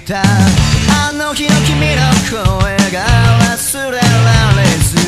た。あの日の君の声が忘れられず。